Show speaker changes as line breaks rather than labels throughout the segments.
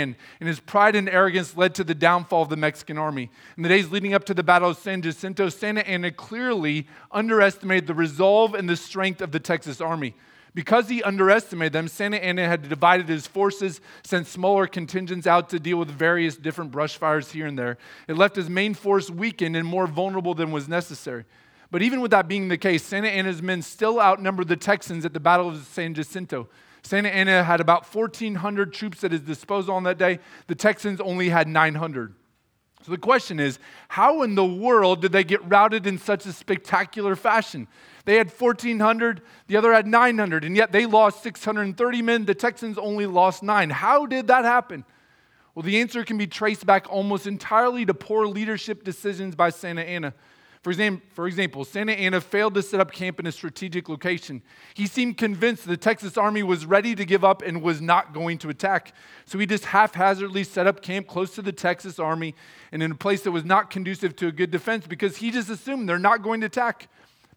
and his pride and arrogance led to the downfall of the Mexican army. In the days leading up to the Battle of San Jacinto, Santa Anna clearly underestimated the resolve and the strength of the Texas army. Because he underestimated them, Santa Anna had divided his forces, sent smaller contingents out to deal with various different brush fires here and there. It left his main force weakened and more vulnerable than was necessary. But even with that being the case, Santa Anna's men still outnumbered the Texans at the Battle of San Jacinto. Santa Anna had about 1,400 troops at his disposal on that day. The Texans only had 900. So the question is how in the world did they get routed in such a spectacular fashion? They had 1,400, the other had 900, and yet they lost 630 men. The Texans only lost nine. How did that happen? Well, the answer can be traced back almost entirely to poor leadership decisions by Santa Anna. For example, for example, Santa Anna failed to set up camp in a strategic location. He seemed convinced the Texas Army was ready to give up and was not going to attack. So he just haphazardly set up camp close to the Texas Army and in a place that was not conducive to a good defense because he just assumed they're not going to attack.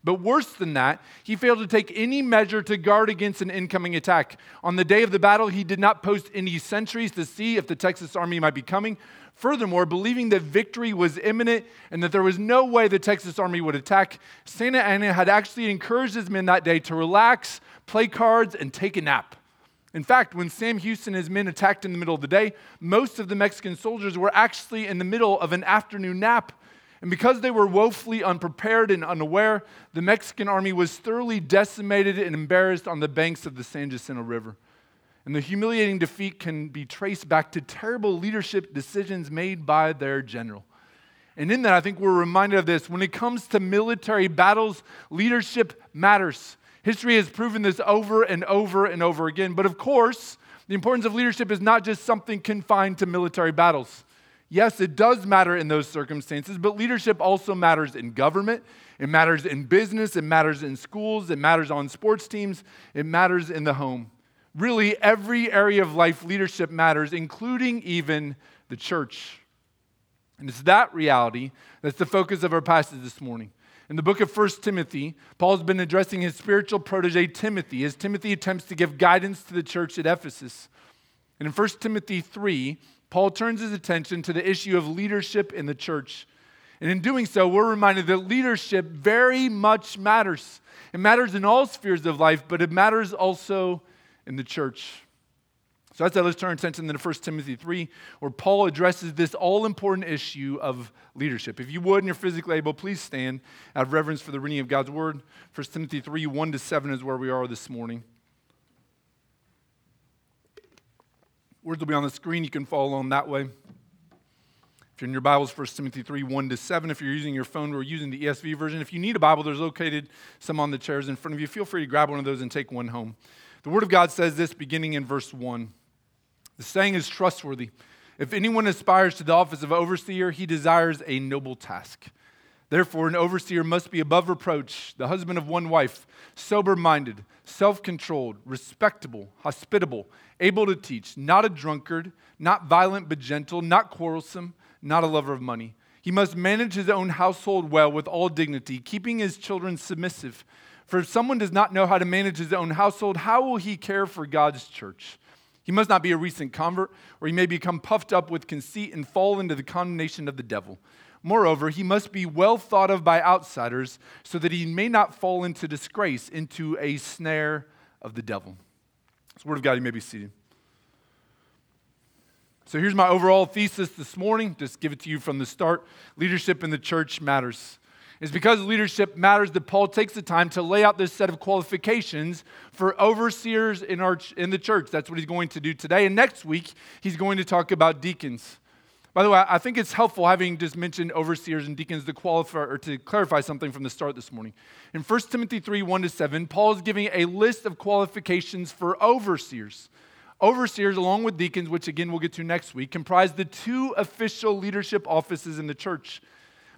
But worse than that, he failed to take any measure to guard against an incoming attack. On the day of the battle, he did not post any sentries to see if the Texas Army might be coming. Furthermore, believing that victory was imminent and that there was no way the Texas Army would attack, Santa Anna had actually encouraged his men that day to relax, play cards, and take a nap. In fact, when Sam Houston and his men attacked in the middle of the day, most of the Mexican soldiers were actually in the middle of an afternoon nap. And because they were woefully unprepared and unaware, the Mexican army was thoroughly decimated and embarrassed on the banks of the San Jacinto River. And the humiliating defeat can be traced back to terrible leadership decisions made by their general. And in that, I think we're reminded of this. When it comes to military battles, leadership matters. History has proven this over and over and over again. But of course, the importance of leadership is not just something confined to military battles. Yes, it does matter in those circumstances, but leadership also matters in government. It matters in business. It matters in schools. It matters on sports teams. It matters in the home. Really, every area of life, leadership matters, including even the church. And it's that reality that's the focus of our passage this morning. In the book of 1 Timothy, Paul's been addressing his spiritual protege, Timothy, as Timothy attempts to give guidance to the church at Ephesus. And in 1 Timothy 3, Paul turns his attention to the issue of leadership in the church. And in doing so, we're reminded that leadership very much matters. It matters in all spheres of life, but it matters also in the church. So that's that. Let's turn our attention to 1 Timothy 3, where Paul addresses this all important issue of leadership. If you would and you're physically able, please stand out of reverence for the reading of God's word. 1 Timothy 3, 1 to 7 is where we are this morning. Words will be on the screen. You can follow along that way. If you're in your Bibles, 1 Timothy 3, 1 to 7. If you're using your phone, we're using the ESV version. If you need a Bible, there's located some on the chairs in front of you. Feel free to grab one of those and take one home. The Word of God says this beginning in verse 1. The saying is trustworthy. If anyone aspires to the office of overseer, he desires a noble task. Therefore, an overseer must be above reproach, the husband of one wife, sober minded, self controlled, respectable, hospitable, able to teach, not a drunkard, not violent but gentle, not quarrelsome, not a lover of money. He must manage his own household well with all dignity, keeping his children submissive. For if someone does not know how to manage his own household, how will he care for God's church? He must not be a recent convert, or he may become puffed up with conceit and fall into the condemnation of the devil. Moreover, he must be well thought of by outsiders so that he may not fall into disgrace, into a snare of the devil. It's word of God. You may be seated. So here's my overall thesis this morning. Just give it to you from the start. Leadership in the church matters. It's because leadership matters that Paul takes the time to lay out this set of qualifications for overseers in, our, in the church. That's what he's going to do today. And next week, he's going to talk about deacons. By the way, I think it's helpful having just mentioned overseers and deacons to qualify or to clarify something from the start this morning. In 1 Timothy 3 1 to 7, Paul is giving a list of qualifications for overseers. Overseers, along with deacons, which again we'll get to next week, comprise the two official leadership offices in the church.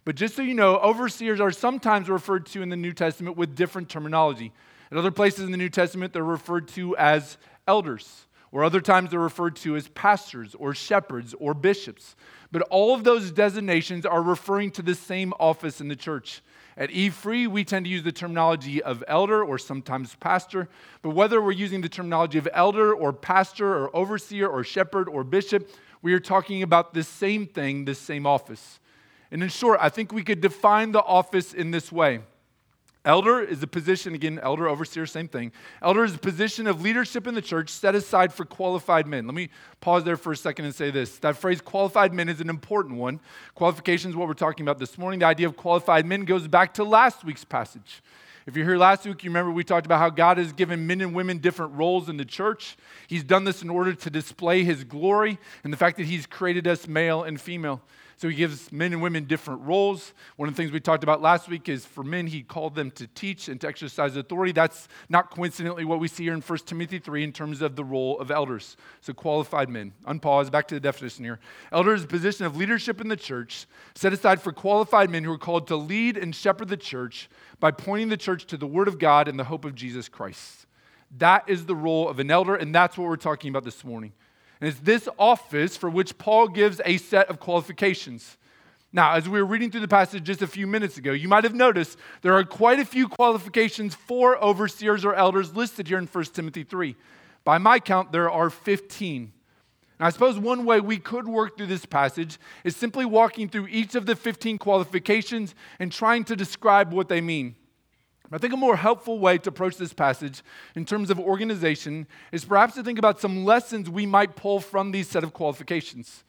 But just so you know, overseers are sometimes referred to in the New Testament with different terminology. In other places in the New Testament, they're referred to as elders or other times they're referred to as pastors or shepherds or bishops. But all of those designations are referring to the same office in the church. At E Free, we tend to use the terminology of elder or sometimes pastor. But whether we're using the terminology of elder or pastor or overseer or shepherd or bishop, we are talking about the same thing, the same office. And in short, I think we could define the office in this way. Elder is a position, again, elder, overseer, same thing. Elder is a position of leadership in the church set aside for qualified men. Let me pause there for a second and say this. That phrase, qualified men, is an important one. Qualification is what we're talking about this morning. The idea of qualified men goes back to last week's passage. If you're here last week, you remember we talked about how God has given men and women different roles in the church. He's done this in order to display his glory and the fact that he's created us male and female. So he gives men and women different roles. One of the things we talked about last week is for men, he called them to teach and to exercise authority. That's not coincidentally what we see here in 1 Timothy 3 in terms of the role of elders. So qualified men. Unpause, back to the definition here. Elder is a position of leadership in the church set aside for qualified men who are called to lead and shepherd the church by pointing the church to the word of God and the hope of Jesus Christ. That is the role of an elder, and that's what we're talking about this morning. And it's this office for which Paul gives a set of qualifications. Now, as we were reading through the passage just a few minutes ago, you might have noticed there are quite a few qualifications for overseers or elders listed here in 1 Timothy 3. By my count, there are 15. Now, I suppose one way we could work through this passage is simply walking through each of the 15 qualifications and trying to describe what they mean. I think a more helpful way to approach this passage in terms of organization is perhaps to think about some lessons we might pull from these set of qualifications.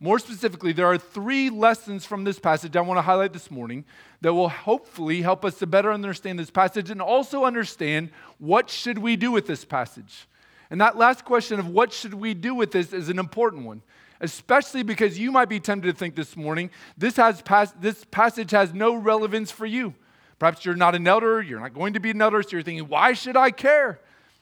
More specifically, there are three lessons from this passage I want to highlight this morning that will hopefully help us to better understand this passage and also understand what should we do with this passage. And that last question of what should we do with this is an important one, especially because you might be tempted to think this morning this, has pas- this passage has no relevance for you. Perhaps you're not an elder, you're not going to be an elder, so you're thinking, why should I care?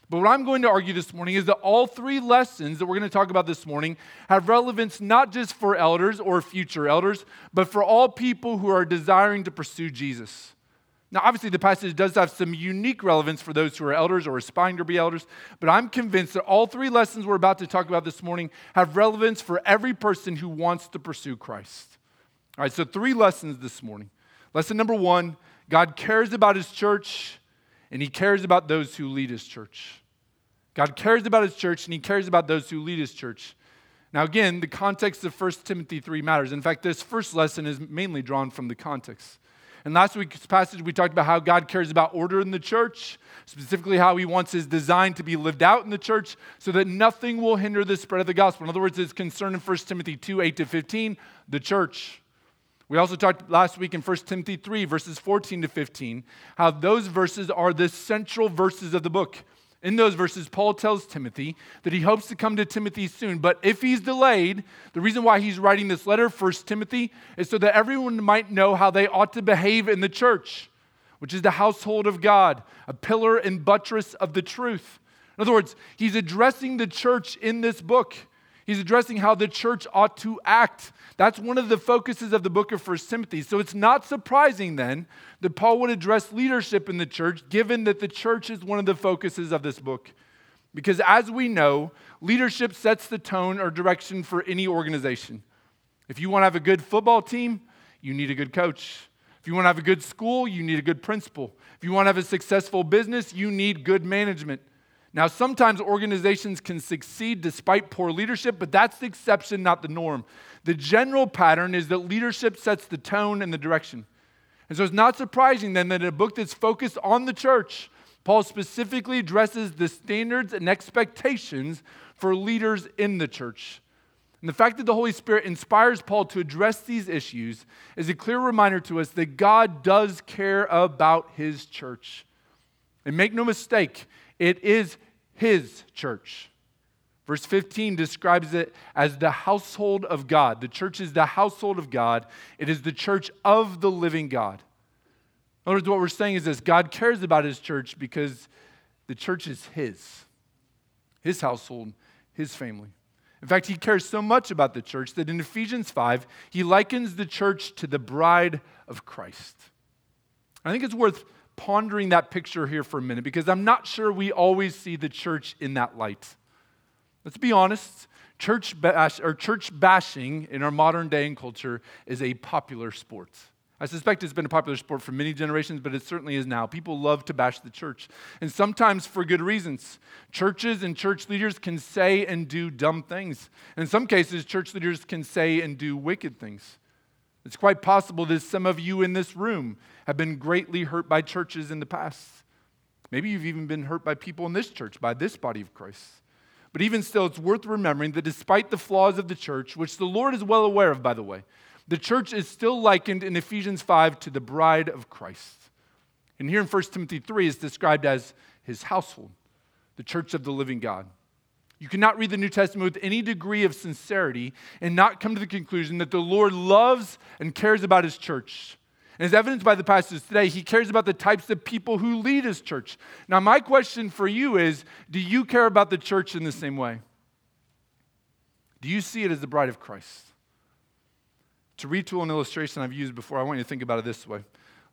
But what I'm going to argue this morning is that all three lessons that we're going to talk about this morning have relevance not just for elders or future elders, but for all people who are desiring to pursue Jesus. Now, obviously, the passage does have some unique relevance for those who are elders or aspiring to be elders, but I'm convinced that all three lessons we're about to talk about this morning have relevance for every person who wants to pursue Christ. All right, so three lessons this morning. Lesson number one God cares about his church and he cares about those who lead his church. God cares about his church and he cares about those who lead his church. Now, again, the context of 1 Timothy 3 matters. In fact, this first lesson is mainly drawn from the context. In last week's passage, we talked about how God cares about order in the church, specifically how he wants his design to be lived out in the church so that nothing will hinder the spread of the gospel. In other words, his concern in 1 Timothy 2 8 to 15, the church. We also talked last week in 1 Timothy 3, verses 14 to 15, how those verses are the central verses of the book. In those verses, Paul tells Timothy that he hopes to come to Timothy soon, but if he's delayed, the reason why he's writing this letter, 1 Timothy, is so that everyone might know how they ought to behave in the church, which is the household of God, a pillar and buttress of the truth. In other words, he's addressing the church in this book. He's addressing how the church ought to act. That's one of the focuses of the book of 1 Timothy. So it's not surprising then that Paul would address leadership in the church, given that the church is one of the focuses of this book. Because as we know, leadership sets the tone or direction for any organization. If you want to have a good football team, you need a good coach. If you want to have a good school, you need a good principal. If you want to have a successful business, you need good management. Now, sometimes organizations can succeed despite poor leadership, but that's the exception, not the norm. The general pattern is that leadership sets the tone and the direction. And so it's not surprising then that in a book that's focused on the church, Paul specifically addresses the standards and expectations for leaders in the church. And the fact that the Holy Spirit inspires Paul to address these issues is a clear reminder to us that God does care about his church. And make no mistake, it is his church. Verse 15 describes it as the household of God. The church is the household of God, it is the church of the living God. In other words, what we're saying is this God cares about his church because the church is his, his household, his family. In fact, he cares so much about the church that in Ephesians 5, he likens the church to the bride of Christ. I think it's worth pondering that picture here for a minute because I'm not sure we always see the church in that light. Let's be honest. Church, bash, or church bashing in our modern day and culture is a popular sport. I suspect it's been a popular sport for many generations, but it certainly is now. People love to bash the church, and sometimes for good reasons. Churches and church leaders can say and do dumb things. In some cases, church leaders can say and do wicked things. It's quite possible that some of you in this room have been greatly hurt by churches in the past. Maybe you've even been hurt by people in this church, by this body of Christ. But even still, it's worth remembering that despite the flaws of the church, which the Lord is well aware of, by the way, the church is still likened in Ephesians 5 to the bride of Christ. And here in 1 Timothy 3 is described as his household, the church of the living God. You cannot read the New Testament with any degree of sincerity and not come to the conclusion that the Lord loves and cares about his church. And as evidenced by the passage today, he cares about the types of people who lead his church. Now, my question for you is do you care about the church in the same way? Do you see it as the bride of Christ? To retool an illustration I've used before, I want you to think about it this way.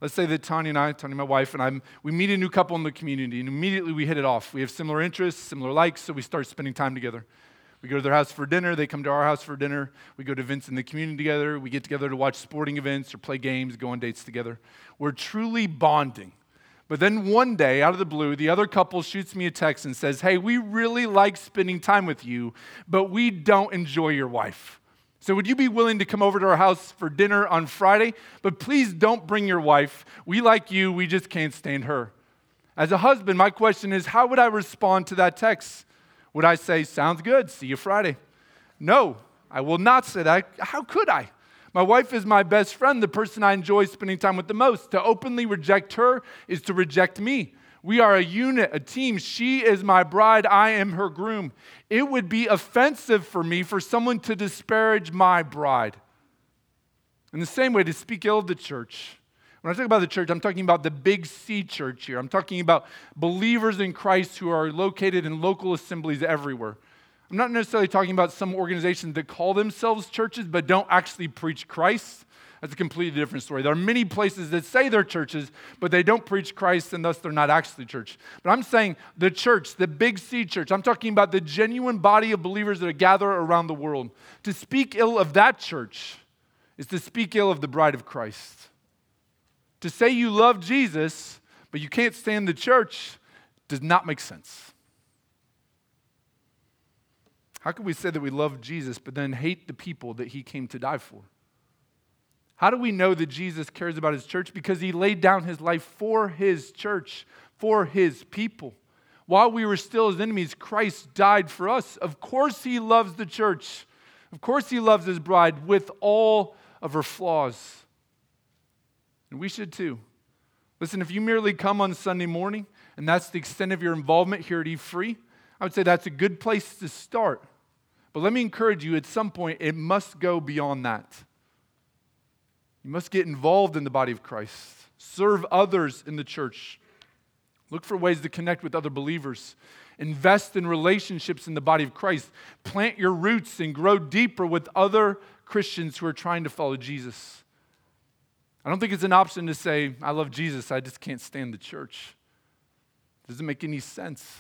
Let's say that Tanya and I, Tanya, my wife, and I, we meet a new couple in the community, and immediately we hit it off. We have similar interests, similar likes, so we start spending time together. We go to their house for dinner, they come to our house for dinner. We go to events in the community together. We get together to watch sporting events or play games, go on dates together. We're truly bonding. But then one day, out of the blue, the other couple shoots me a text and says, Hey, we really like spending time with you, but we don't enjoy your wife. So, would you be willing to come over to our house for dinner on Friday? But please don't bring your wife. We like you, we just can't stand her. As a husband, my question is how would I respond to that text? Would I say, Sounds good, see you Friday? No, I will not say that. How could I? My wife is my best friend, the person I enjoy spending time with the most. To openly reject her is to reject me. We are a unit, a team. She is my bride, I am her groom. It would be offensive for me for someone to disparage my bride. In the same way, to speak ill of the church. When I talk about the church, I'm talking about the big C church here. I'm talking about believers in Christ who are located in local assemblies everywhere. I'm not necessarily talking about some organizations that call themselves churches but don't actually preach Christ. That's a completely different story. There are many places that say they're churches, but they don't preach Christ, and thus they're not actually church. But I'm saying the church, the big C church, I'm talking about the genuine body of believers that are gathered around the world. To speak ill of that church is to speak ill of the bride of Christ. To say you love Jesus, but you can't stand the church, does not make sense. How can we say that we love Jesus, but then hate the people that he came to die for? How do we know that Jesus cares about his church? Because he laid down his life for his church, for his people. While we were still his enemies, Christ died for us. Of course, he loves the church. Of course, he loves his bride with all of her flaws. And we should too. Listen, if you merely come on Sunday morning and that's the extent of your involvement here at E Free, I would say that's a good place to start. But let me encourage you at some point, it must go beyond that. You must get involved in the body of Christ, serve others in the church, look for ways to connect with other believers, invest in relationships in the body of Christ, plant your roots and grow deeper with other Christians who are trying to follow Jesus. I don't think it's an option to say, I love Jesus, I just can't stand the church. It doesn't make any sense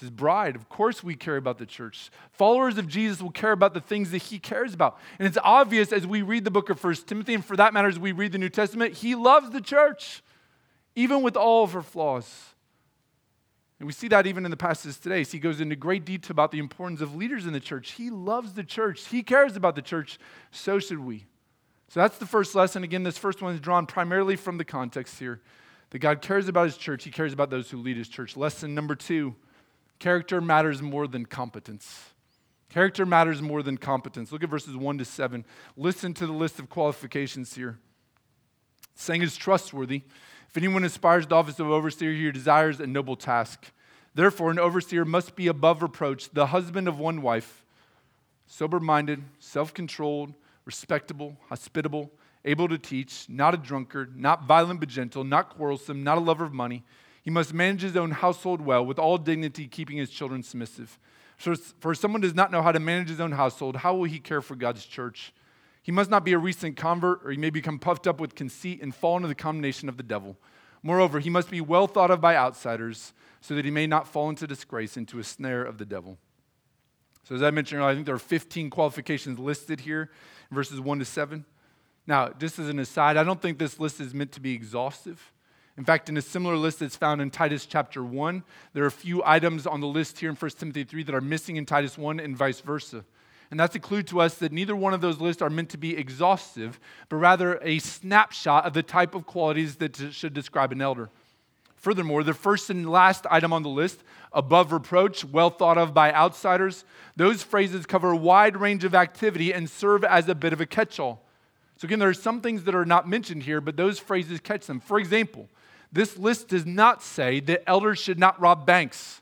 his bride. Of course, we care about the church. Followers of Jesus will care about the things that he cares about. And it's obvious as we read the book of First Timothy, and for that matter, as we read the New Testament, he loves the church, even with all of her flaws. And we see that even in the passages today. So he goes into great detail about the importance of leaders in the church. He loves the church, he cares about the church. So should we. So that's the first lesson. Again, this first one is drawn primarily from the context here that God cares about his church, he cares about those who lead his church. Lesson number two Character matters more than competence. Character matters more than competence. Look at verses 1 to 7. Listen to the list of qualifications here. Saying is trustworthy. If anyone aspires to the office of overseer, he desires a noble task. Therefore, an overseer must be above reproach, the husband of one wife, sober minded, self controlled, respectable, hospitable, able to teach, not a drunkard, not violent but gentle, not quarrelsome, not a lover of money he must manage his own household well, with all dignity, keeping his children submissive. So, for someone does not know how to manage his own household, how will he care for God's church? He must not be a recent convert, or he may become puffed up with conceit and fall into the condemnation of the devil. Moreover, he must be well thought of by outsiders, so that he may not fall into disgrace, into a snare of the devil. So, as I mentioned earlier, I think there are 15 qualifications listed here, verses 1 to 7. Now, just as an aside, I don't think this list is meant to be exhaustive. In fact, in a similar list that's found in Titus chapter 1, there are a few items on the list here in 1 Timothy 3 that are missing in Titus 1 and vice versa. And that's a clue to us that neither one of those lists are meant to be exhaustive, but rather a snapshot of the type of qualities that should describe an elder. Furthermore, the first and last item on the list, above reproach, well thought of by outsiders, those phrases cover a wide range of activity and serve as a bit of a catch all. So, again, there are some things that are not mentioned here, but those phrases catch them. For example, this list does not say that elders should not rob banks,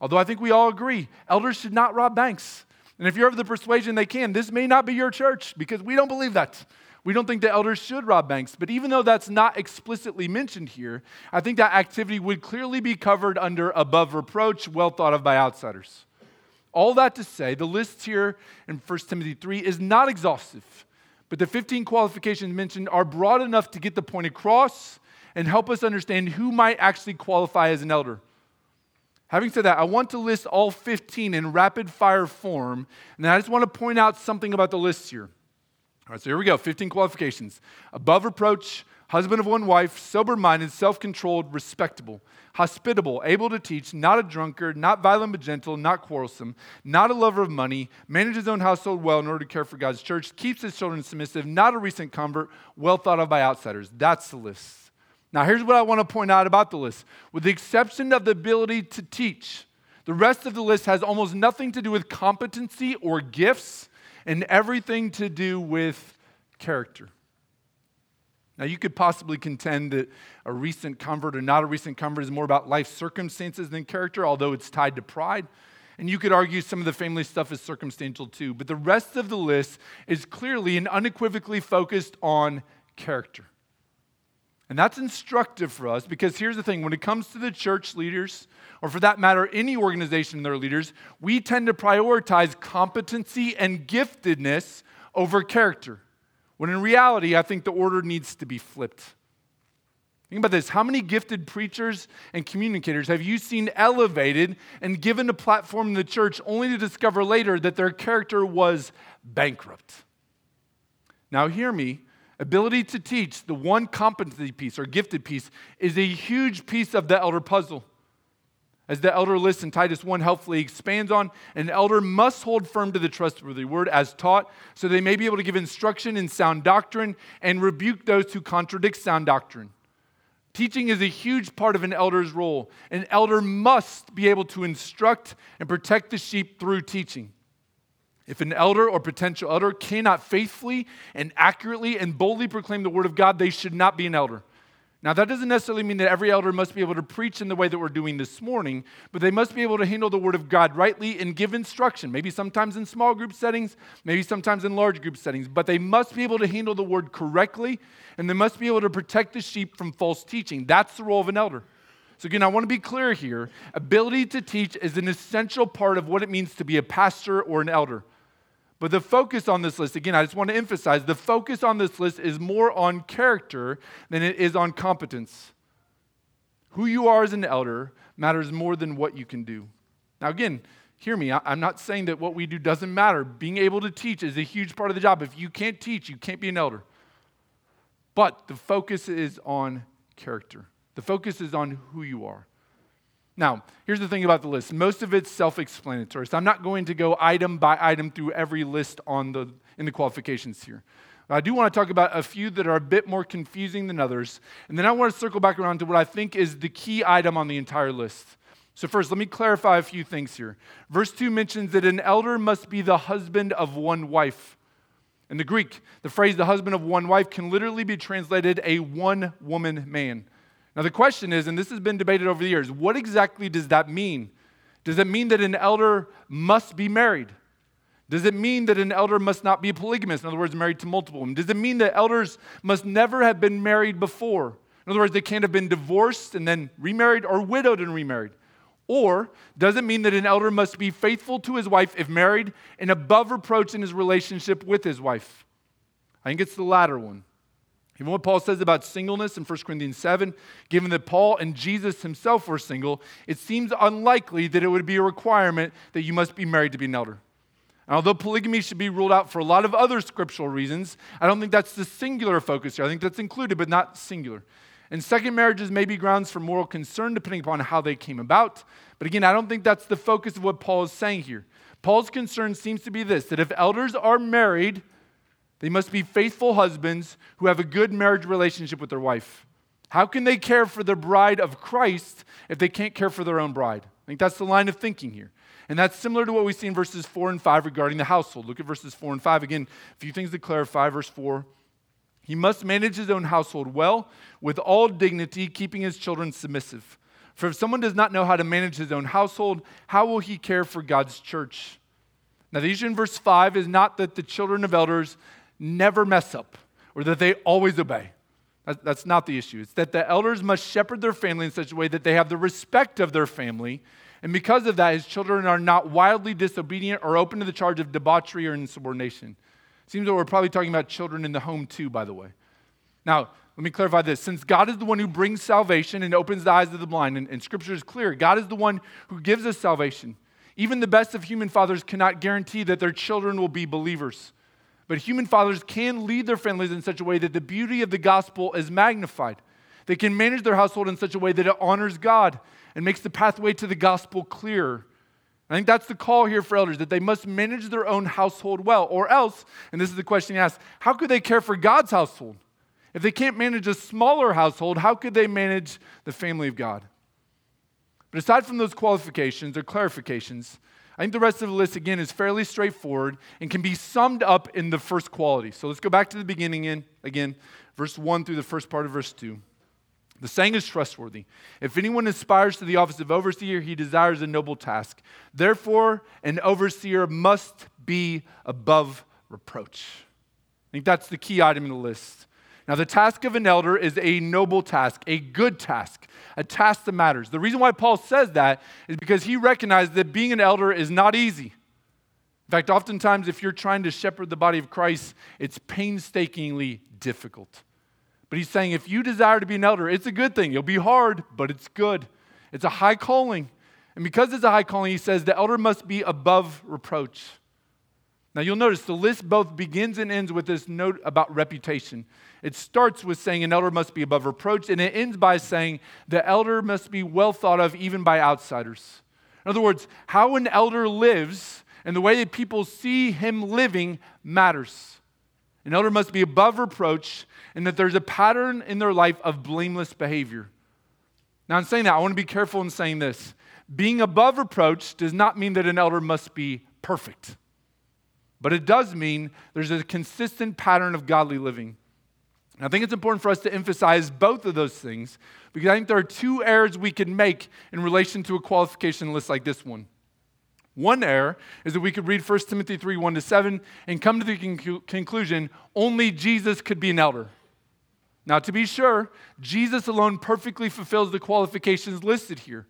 although I think we all agree elders should not rob banks. And if you're of the persuasion they can, this may not be your church because we don't believe that. We don't think the elders should rob banks. But even though that's not explicitly mentioned here, I think that activity would clearly be covered under above reproach, well thought of by outsiders. All that to say, the list here in 1 Timothy 3 is not exhaustive, but the 15 qualifications mentioned are broad enough to get the point across and help us understand who might actually qualify as an elder. Having said that, I want to list all 15 in rapid fire form, and I just want to point out something about the list here. All right, so here we go 15 qualifications. Above reproach, husband of one wife, sober minded, self controlled, respectable, hospitable, able to teach, not a drunkard, not violent but gentle, not quarrelsome, not a lover of money, manages his own household well in order to care for God's church, keeps his children submissive, not a recent convert, well thought of by outsiders. That's the list. Now, here's what I want to point out about the list. With the exception of the ability to teach, the rest of the list has almost nothing to do with competency or gifts and everything to do with character. Now, you could possibly contend that a recent convert or not a recent convert is more about life circumstances than character, although it's tied to pride. And you could argue some of the family stuff is circumstantial too. But the rest of the list is clearly and unequivocally focused on character. And that's instructive for us because here's the thing when it comes to the church leaders, or for that matter, any organization and their leaders, we tend to prioritize competency and giftedness over character. When in reality, I think the order needs to be flipped. Think about this. How many gifted preachers and communicators have you seen elevated and given a platform in the church only to discover later that their character was bankrupt? Now, hear me. Ability to teach, the one competency piece or gifted piece, is a huge piece of the elder puzzle. As the elder list in Titus 1 helpfully expands on, an elder must hold firm to the trustworthy word as taught, so they may be able to give instruction in sound doctrine and rebuke those who contradict sound doctrine. Teaching is a huge part of an elder's role. An elder must be able to instruct and protect the sheep through teaching. If an elder or potential elder cannot faithfully and accurately and boldly proclaim the word of God, they should not be an elder. Now, that doesn't necessarily mean that every elder must be able to preach in the way that we're doing this morning, but they must be able to handle the word of God rightly and give instruction, maybe sometimes in small group settings, maybe sometimes in large group settings, but they must be able to handle the word correctly, and they must be able to protect the sheep from false teaching. That's the role of an elder. So, again, I want to be clear here. Ability to teach is an essential part of what it means to be a pastor or an elder. But the focus on this list, again, I just want to emphasize the focus on this list is more on character than it is on competence. Who you are as an elder matters more than what you can do. Now, again, hear me. I'm not saying that what we do doesn't matter. Being able to teach is a huge part of the job. If you can't teach, you can't be an elder. But the focus is on character, the focus is on who you are. Now, here's the thing about the list. Most of it's self-explanatory. So I'm not going to go item by item through every list on the, in the qualifications here. I do want to talk about a few that are a bit more confusing than others. And then I want to circle back around to what I think is the key item on the entire list. So, first, let me clarify a few things here. Verse 2 mentions that an elder must be the husband of one wife. In the Greek, the phrase the husband of one wife can literally be translated a one woman man. Now, the question is, and this has been debated over the years, what exactly does that mean? Does it mean that an elder must be married? Does it mean that an elder must not be polygamous? In other words, married to multiple women? Does it mean that elders must never have been married before? In other words, they can't have been divorced and then remarried or widowed and remarried. Or does it mean that an elder must be faithful to his wife if married and above reproach in his relationship with his wife? I think it's the latter one. Even what Paul says about singleness in 1 Corinthians 7, given that Paul and Jesus himself were single, it seems unlikely that it would be a requirement that you must be married to be an elder. And although polygamy should be ruled out for a lot of other scriptural reasons, I don't think that's the singular focus here. I think that's included, but not singular. And second marriages may be grounds for moral concern depending upon how they came about. But again, I don't think that's the focus of what Paul is saying here. Paul's concern seems to be this that if elders are married, they must be faithful husbands who have a good marriage relationship with their wife. How can they care for the bride of Christ if they can't care for their own bride? I think that's the line of thinking here. And that's similar to what we see in verses 4 and 5 regarding the household. Look at verses 4 and 5 again. A few things to clarify. Verse 4 He must manage his own household well, with all dignity, keeping his children submissive. For if someone does not know how to manage his own household, how will he care for God's church? Now, the issue in verse 5 is not that the children of elders never mess up or that they always obey. That's not the issue. It's that the elders must shepherd their family in such a way that they have the respect of their family. And because of that, his children are not wildly disobedient or open to the charge of debauchery or insubordination. Seems that we're probably talking about children in the home too, by the way. Now, let me clarify this. Since God is the one who brings salvation and opens the eyes of the blind, and, and Scripture is clear, God is the one who gives us salvation. Even the best of human fathers cannot guarantee that their children will be believers. But human fathers can lead their families in such a way that the beauty of the gospel is magnified. They can manage their household in such a way that it honors God and makes the pathway to the gospel clear. I think that's the call here for elders that they must manage their own household well, or else, and this is the question he asks, how could they care for God's household? If they can't manage a smaller household, how could they manage the family of God? But aside from those qualifications or clarifications, I think the rest of the list, again, is fairly straightforward and can be summed up in the first quality. So let's go back to the beginning in, again, verse 1 through the first part of verse 2. The saying is trustworthy. If anyone aspires to the office of overseer, he desires a noble task. Therefore, an overseer must be above reproach. I think that's the key item in the list. Now, the task of an elder is a noble task, a good task, a task that matters. The reason why Paul says that is because he recognized that being an elder is not easy. In fact, oftentimes, if you're trying to shepherd the body of Christ, it's painstakingly difficult. But he's saying if you desire to be an elder, it's a good thing. It'll be hard, but it's good. It's a high calling. And because it's a high calling, he says the elder must be above reproach. Now you'll notice the list both begins and ends with this note about reputation. It starts with saying an elder must be above reproach, and it ends by saying the elder must be well thought of even by outsiders. In other words, how an elder lives and the way that people see him living matters. An elder must be above reproach, and that there's a pattern in their life of blameless behavior. Now, in saying that, I want to be careful in saying this. Being above reproach does not mean that an elder must be perfect, but it does mean there's a consistent pattern of godly living. I think it's important for us to emphasize both of those things because I think there are two errors we can make in relation to a qualification list like this one. One error is that we could read 1 Timothy 3 1 to 7 and come to the conc- conclusion only Jesus could be an elder. Now, to be sure, Jesus alone perfectly fulfills the qualifications listed here.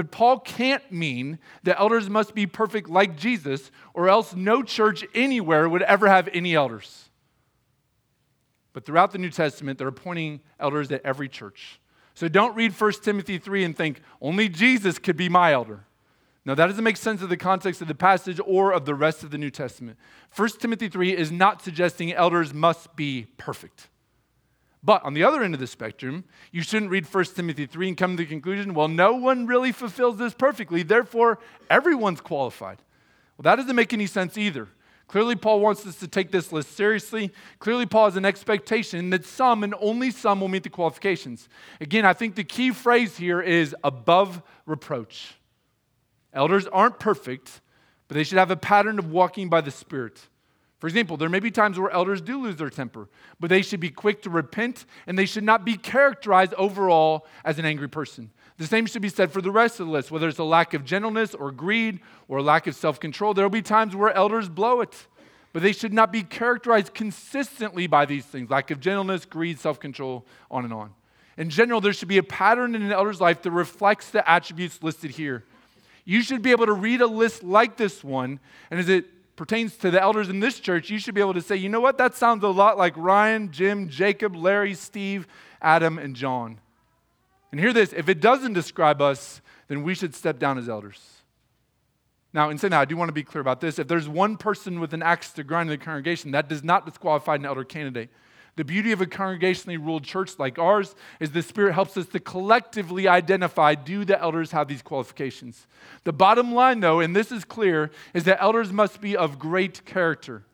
But Paul can't mean that elders must be perfect like Jesus, or else no church anywhere would ever have any elders. But throughout the New Testament, they're appointing elders at every church. So don't read 1 Timothy 3 and think, only Jesus could be my elder. No, that doesn't make sense of the context of the passage or of the rest of the New Testament. 1 Timothy 3 is not suggesting elders must be perfect. But on the other end of the spectrum, you shouldn't read 1 Timothy 3 and come to the conclusion, well, no one really fulfills this perfectly, therefore everyone's qualified. Well, that doesn't make any sense either. Clearly, Paul wants us to take this list seriously. Clearly, Paul has an expectation that some and only some will meet the qualifications. Again, I think the key phrase here is above reproach. Elders aren't perfect, but they should have a pattern of walking by the Spirit. For example, there may be times where elders do lose their temper, but they should be quick to repent and they should not be characterized overall as an angry person. The same should be said for the rest of the list, whether it's a lack of gentleness or greed or a lack of self control. There will be times where elders blow it, but they should not be characterized consistently by these things lack of gentleness, greed, self control, on and on. In general, there should be a pattern in an elder's life that reflects the attributes listed here. You should be able to read a list like this one, and as it pertains to the elders in this church, you should be able to say, you know what, that sounds a lot like Ryan, Jim, Jacob, Larry, Steve, Adam, and John. And hear this if it doesn't describe us, then we should step down as elders. Now, in saying that, I do want to be clear about this. If there's one person with an axe to grind in the congregation, that does not disqualify an elder candidate. The beauty of a congregationally ruled church like ours is the Spirit helps us to collectively identify do the elders have these qualifications? The bottom line, though, and this is clear, is that elders must be of great character.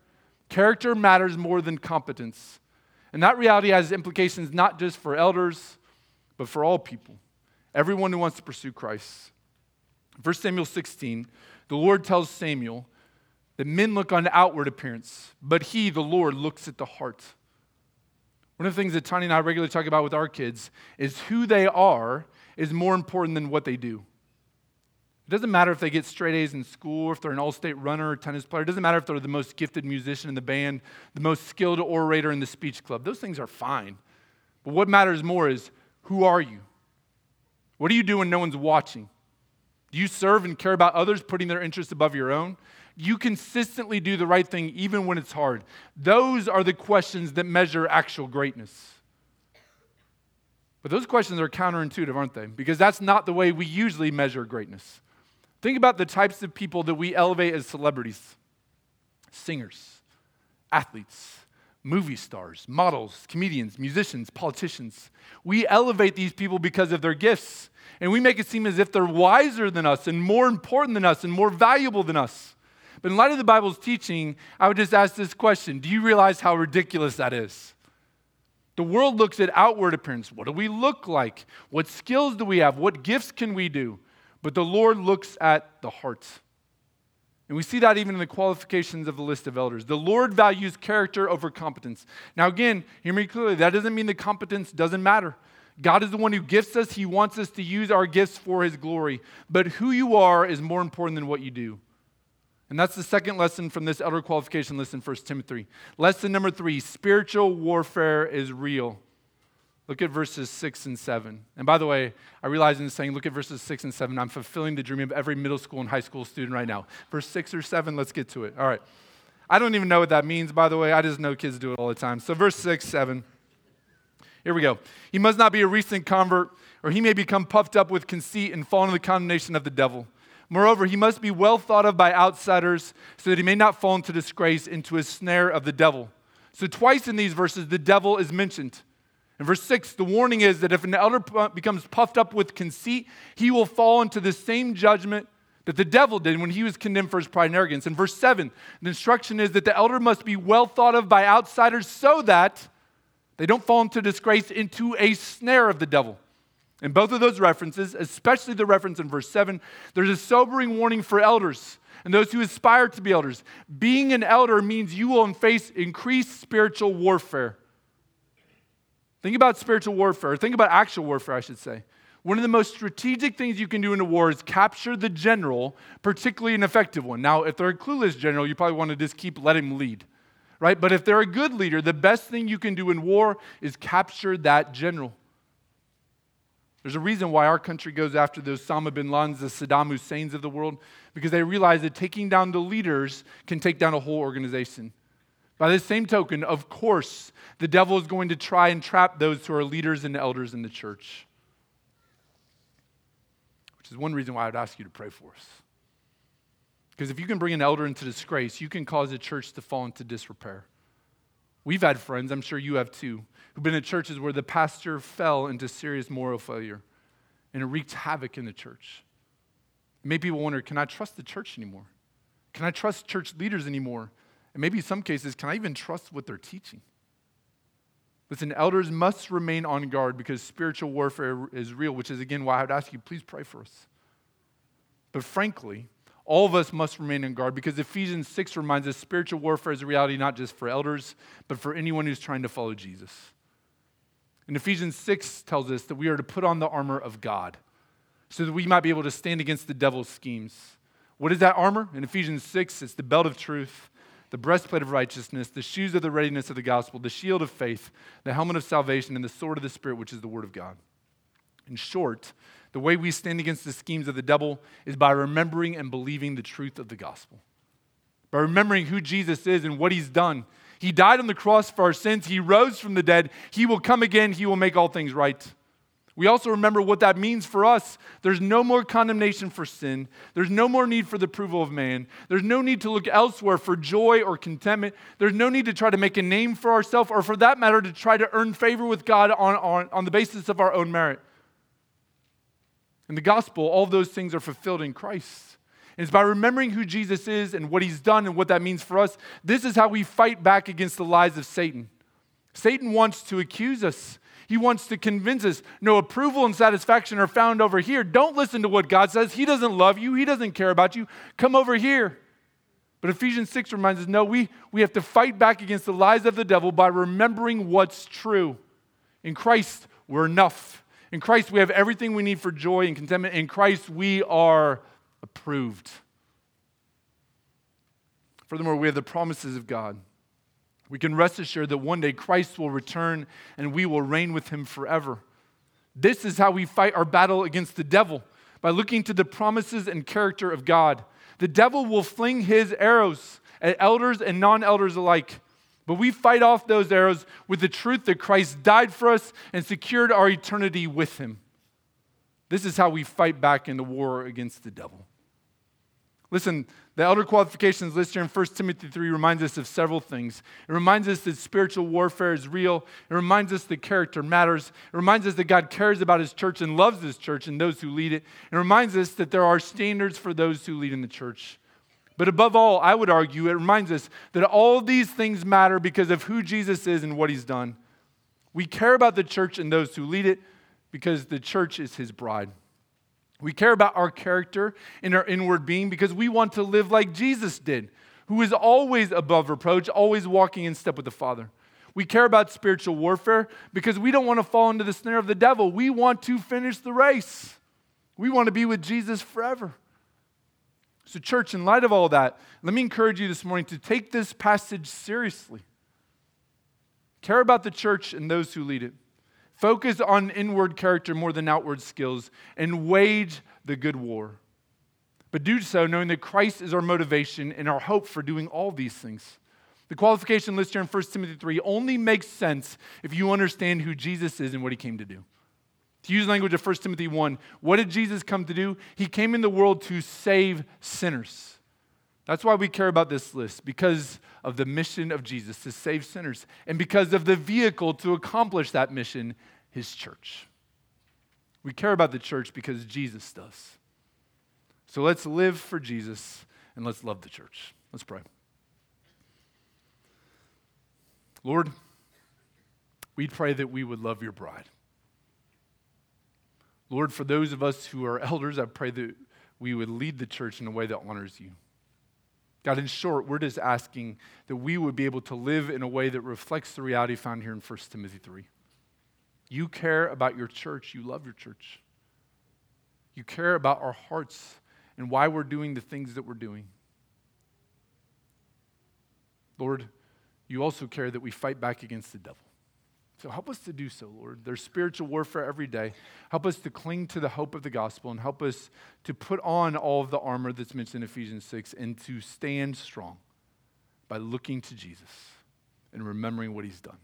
Character matters more than competence. And that reality has implications not just for elders, but for all people, everyone who wants to pursue Christ. 1 Samuel 16, the Lord tells Samuel that men look on outward appearance, but he, the Lord, looks at the heart. One of the things that Tanya and I regularly talk about with our kids is who they are is more important than what they do. It doesn't matter if they get straight A's in school, if they're an all state runner or tennis player. It doesn't matter if they're the most gifted musician in the band, the most skilled orator in the speech club. Those things are fine. But what matters more is who are you? What do you do when no one's watching? Do you serve and care about others, putting their interests above your own? You consistently do the right thing even when it's hard. Those are the questions that measure actual greatness. But those questions are counterintuitive, aren't they? Because that's not the way we usually measure greatness. Think about the types of people that we elevate as celebrities singers, athletes, movie stars, models, comedians, musicians, politicians. We elevate these people because of their gifts, and we make it seem as if they're wiser than us and more important than us and more valuable than us. But in light of the Bible's teaching, I would just ask this question Do you realize how ridiculous that is? The world looks at outward appearance. What do we look like? What skills do we have? What gifts can we do? But the Lord looks at the heart. And we see that even in the qualifications of the list of elders. The Lord values character over competence. Now, again, hear me clearly. That doesn't mean the competence doesn't matter. God is the one who gifts us, He wants us to use our gifts for His glory. But who you are is more important than what you do. And that's the second lesson from this elder qualification list in 1 Timothy. Lesson number three spiritual warfare is real. Look at verses 6 and 7. And by the way, I realize in saying look at verses 6 and 7, I'm fulfilling the dream of every middle school and high school student right now. Verse 6 or 7, let's get to it. All right. I don't even know what that means, by the way. I just know kids do it all the time. So, verse 6, 7. Here we go. He must not be a recent convert, or he may become puffed up with conceit and fall into the condemnation of the devil. Moreover, he must be well thought of by outsiders so that he may not fall into disgrace, into a snare of the devil. So, twice in these verses, the devil is mentioned. In verse 6, the warning is that if an elder becomes puffed up with conceit, he will fall into the same judgment that the devil did when he was condemned for his pride and arrogance. In verse 7, the instruction is that the elder must be well thought of by outsiders so that they don't fall into disgrace, into a snare of the devil. In both of those references, especially the reference in verse 7, there's a sobering warning for elders and those who aspire to be elders. Being an elder means you will face increased spiritual warfare. Think about spiritual warfare. Think about actual warfare, I should say. One of the most strategic things you can do in a war is capture the general, particularly an effective one. Now, if they're a clueless general, you probably want to just keep let him lead, right? But if they're a good leader, the best thing you can do in war is capture that general. There's a reason why our country goes after the Osama bin Ladens, the Saddam Husseins of the world, because they realize that taking down the leaders can take down a whole organization. By the same token, of course, the devil is going to try and trap those who are leaders and elders in the church. Which is one reason why I would ask you to pray for us. Because if you can bring an elder into disgrace, you can cause a church to fall into disrepair. We've had friends, I'm sure you have too, who've been in churches where the pastor fell into serious moral failure and it wreaked havoc in the church. Made people wonder can I trust the church anymore? Can I trust church leaders anymore? And maybe in some cases, can I even trust what they're teaching? Listen, elders must remain on guard because spiritual warfare is real, which is again why I would ask you, please pray for us. But frankly, all of us must remain on guard because Ephesians 6 reminds us spiritual warfare is a reality not just for elders, but for anyone who's trying to follow Jesus. And Ephesians 6 tells us that we are to put on the armor of God so that we might be able to stand against the devil's schemes. What is that armor? In Ephesians 6, it's the belt of truth, the breastplate of righteousness, the shoes of the readiness of the gospel, the shield of faith, the helmet of salvation, and the sword of the Spirit, which is the word of God. In short, the way we stand against the schemes of the devil is by remembering and believing the truth of the gospel. By remembering who Jesus is and what he's done. He died on the cross for our sins. He rose from the dead. He will come again. He will make all things right. We also remember what that means for us. There's no more condemnation for sin. There's no more need for the approval of man. There's no need to look elsewhere for joy or contentment. There's no need to try to make a name for ourselves, or for that matter, to try to earn favor with God on, on, on the basis of our own merit. In the gospel, all those things are fulfilled in Christ. And it's by remembering who Jesus is and what he's done and what that means for us. This is how we fight back against the lies of Satan. Satan wants to accuse us. He wants to convince us no approval and satisfaction are found over here. Don't listen to what God says. He doesn't love you, He doesn't care about you. Come over here. But Ephesians 6 reminds us no, we, we have to fight back against the lies of the devil by remembering what's true. In Christ, we're enough. In Christ, we have everything we need for joy and contentment. In Christ, we are approved. Furthermore, we have the promises of God. We can rest assured that one day Christ will return and we will reign with him forever. This is how we fight our battle against the devil by looking to the promises and character of God. The devil will fling his arrows at elders and non elders alike. But we fight off those arrows with the truth that Christ died for us and secured our eternity with him. This is how we fight back in the war against the devil. Listen, the elder qualifications list here in 1 Timothy 3 reminds us of several things. It reminds us that spiritual warfare is real. It reminds us that character matters. It reminds us that God cares about his church and loves his church and those who lead it. It reminds us that there are standards for those who lead in the church. But above all, I would argue, it reminds us that all these things matter because of who Jesus is and what he's done. We care about the church and those who lead it because the church is his bride. We care about our character and our inward being because we want to live like Jesus did, who is always above reproach, always walking in step with the Father. We care about spiritual warfare because we don't want to fall into the snare of the devil. We want to finish the race. We want to be with Jesus forever. So, church, in light of all that, let me encourage you this morning to take this passage seriously. Care about the church and those who lead it. Focus on inward character more than outward skills and wage the good war. But do so knowing that Christ is our motivation and our hope for doing all these things. The qualification list here in 1 Timothy 3 only makes sense if you understand who Jesus is and what he came to do. To use language of 1 Timothy 1, what did Jesus come to do? He came in the world to save sinners. That's why we care about this list, because of the mission of Jesus to save sinners, and because of the vehicle to accomplish that mission, his church. We care about the church because Jesus does. So let's live for Jesus and let's love the church. Let's pray. Lord, we pray that we would love your bride. Lord, for those of us who are elders, I pray that we would lead the church in a way that honors you. God, in short, we're just asking that we would be able to live in a way that reflects the reality found here in 1 Timothy 3. You care about your church, you love your church. You care about our hearts and why we're doing the things that we're doing. Lord, you also care that we fight back against the devil. So help us to do so, Lord. There's spiritual warfare every day. Help us to cling to the hope of the gospel and help us to put on all of the armor that's mentioned in Ephesians 6 and to stand strong by looking to Jesus and remembering what he's done.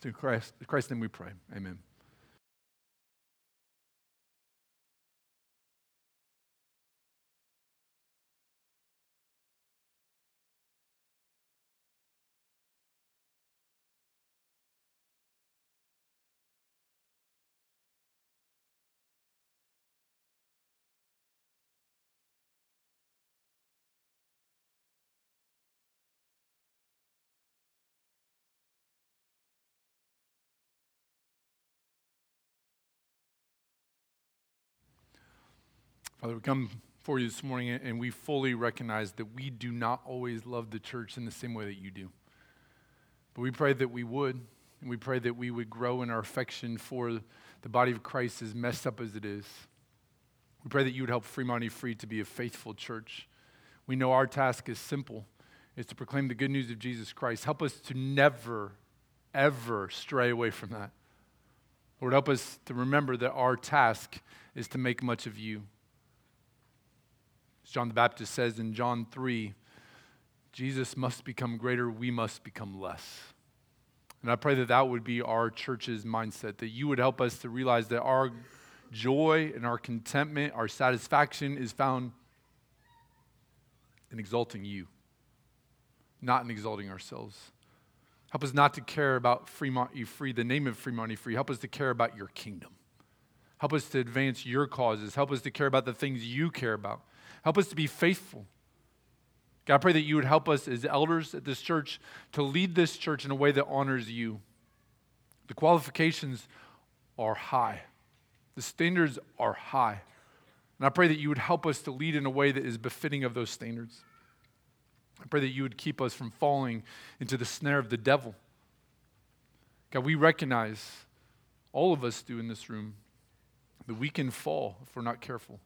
Through Christ, Christ's name we pray. Amen. Father, we come for you this morning and we fully recognize that we do not always love the church in the same way that you do. But we pray that we would, and we pray that we would grow in our affection for the body of Christ as messed up as it is. We pray that you would help Fremont Free to be a faithful church. We know our task is simple. It's to proclaim the good news of Jesus Christ. Help us to never, ever stray away from that. Lord, help us to remember that our task is to make much of you. As John the Baptist says in John 3, Jesus must become greater, we must become less. And I pray that that would be our church's mindset, that you would help us to realize that our joy and our contentment, our satisfaction is found in exalting you, not in exalting ourselves. Help us not to care about Fremont E Free, the name of Fremont E Free. Help us to care about your kingdom. Help us to advance your causes. Help us to care about the things you care about. Help us to be faithful. God, I pray that you would help us as elders at this church to lead this church in a way that honors you. The qualifications are high, the standards are high. And I pray that you would help us to lead in a way that is befitting of those standards. I pray that you would keep us from falling into the snare of the devil. God, we recognize, all of us do in this room, that we can fall if we're not careful.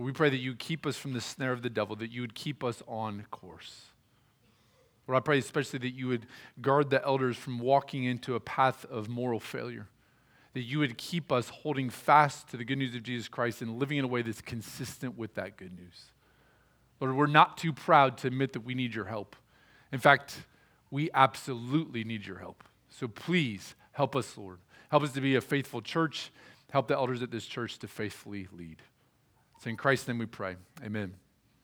But we pray that you keep us from the snare of the devil, that you would keep us on course. Lord, I pray especially that you would guard the elders from walking into a path of moral failure, that you would keep us holding fast to the good news of Jesus Christ and living in a way that's consistent with that good news. Lord, we're not too proud to admit that we need your help. In fact, we absolutely need your help. So please help us, Lord. Help us to be a faithful church. Help the elders at this church to faithfully lead. So in Christ's name we pray. Amen.